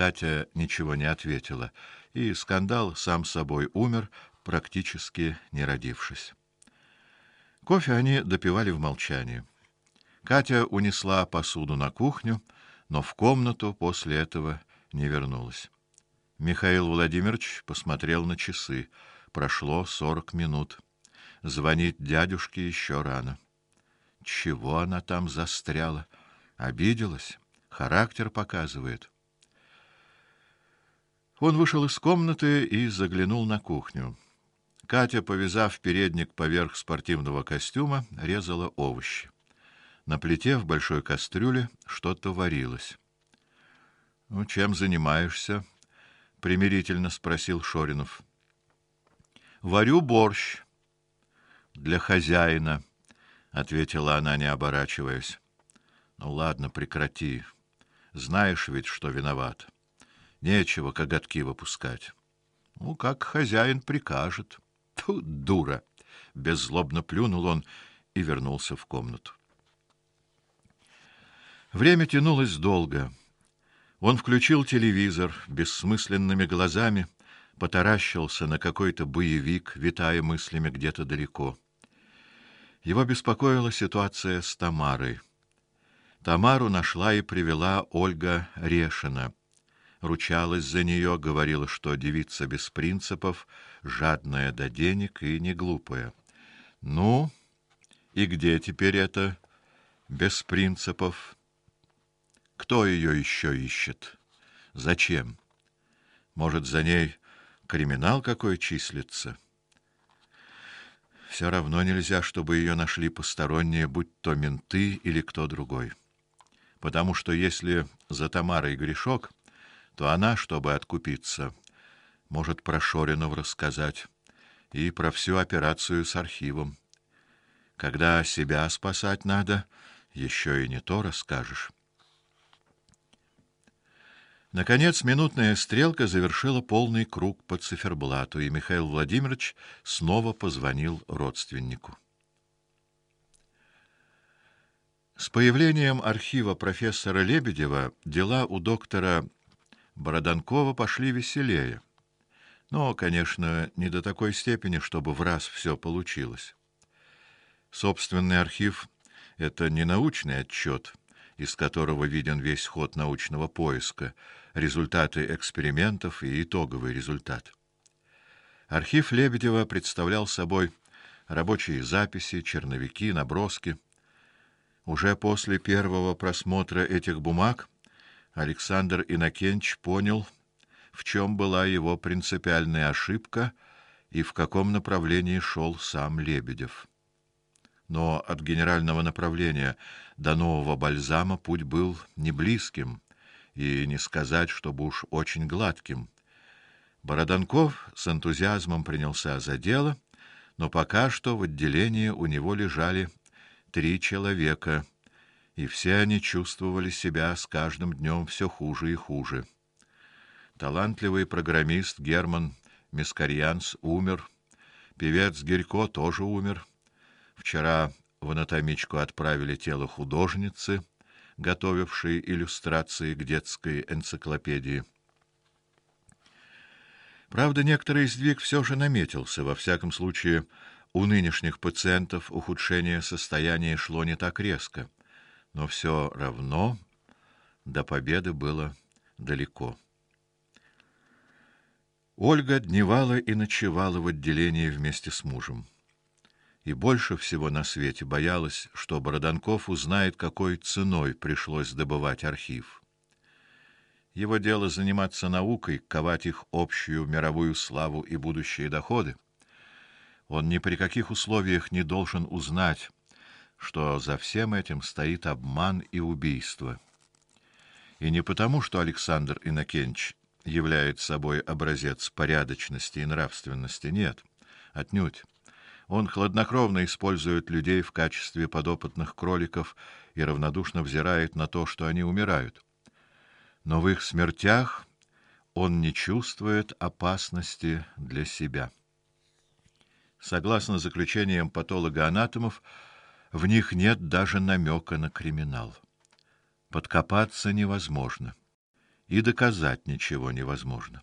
Катя ничего не ответила, и скандал сам собой умер, практически не родившись. Кофе они допивали в молчании. Катя унесла посуду на кухню, но в комнату после этого не вернулась. Михаил Владимирович посмотрел на часы. Прошло сорок минут. Звонить дядюшке еще рано. Чего она там застряла? Обиделась, характер показывает. Он вышел из комнаты и заглянул на кухню. Катя, повязав передник поверх спортивного костюма, резала овощи. На плите в большой кастрюле что-то варилось. "Ну, чем занимаешься?" примирительно спросил Шоринов. "Варю борщ для хозяина", ответила она, не оборачиваясь. "Ну ладно, прекрати. Знаешь ведь, что виноват. Нечего коготки выпускать. Ну, как хозяин прикажет". Тьфу, дура, беззлобно плюнул он и вернулся в комнату. Время тянулось долго. Он включил телевизор, бессмысленными глазами потаращился на какой-то боевик, витая мыслями где-то далеко. Его беспокоила ситуация с Тамарой. Тамару нашла и привела Ольга Решина. Ручалась за нее, говорила, что девица без принципов, жадная до денег и не глупая. Ну, и где теперь это без принципов? Кто ее еще ищет? Зачем? Может, за ней криминал какой числится? Все равно нельзя, чтобы ее нашли посторонние, будь то менты или кто другой. Потому что если за Тамарой грешок, то она, чтобы откупиться, может про Шоринов рассказать и про всю операцию с архивом. Когда себя спасать надо, еще и не то расскажешь. Наконец минутная стрелка завершила полный круг по циферблату, и Михаил Владимирович снова позвонил родственнику. С появлением архива профессора Лебедева дела у доктора Бороданкова пошли веселее. Но, конечно, не до такой степени, чтобы в раз все получилось. Собственный архив это не научный отчет, из которого виден весь ход научного поиска, результаты экспериментов и итоговый результат. Архив Лебедева представлял собой рабочие записи, черновики, наброски. Уже после первого просмотра этих бумаг Александр Инакенч понял, в чем была его принципиальная ошибка и в каком направлении шел сам Лебедев. Но от генерального направления до нового бальзама путь был не близким и не сказать, чтобы уж очень гладким. Бороданков с энтузиазмом принялся за дело, но пока что в отделении у него лежали три человека, и все они чувствовали себя с каждым днем все хуже и хуже. Талантливый программист Герман Мискарьянс умер, певец Гирько тоже умер. Вчера в анатомичку отправили тело художницы, готовившей иллюстрации к детской энциклопедии. Правда, некоторый сдвиг все же наметился. Во всяком случае, у нынешних пациентов ухудшение состояния шло не так резко, но все равно до победы было далеко. Ольга дневала и ночевала в отделении вместе с мужем и больше всего на свете боялась, что Бороданков узнает, какой ценой пришлось добывать архив. Его дело заниматься наукой, ковать их общую мировую славу и будущие доходы. Он ни при каких условиях не должен узнать, что за всем этим стоит обман и убийство. И не потому, что Александр Инакенч является собой образец порядочности и нравственности, нет, отнюдь. Он хладнокровно использует людей в качестве подопытных кроликов и равнодушно взирает на то, что они умирают. Но в их смертях он не чувствует опасности для себя. Согласно заключениям патологоанатомов, в них нет даже намека на криминал. Подкопаться невозможно. и доказать ничего невозможно.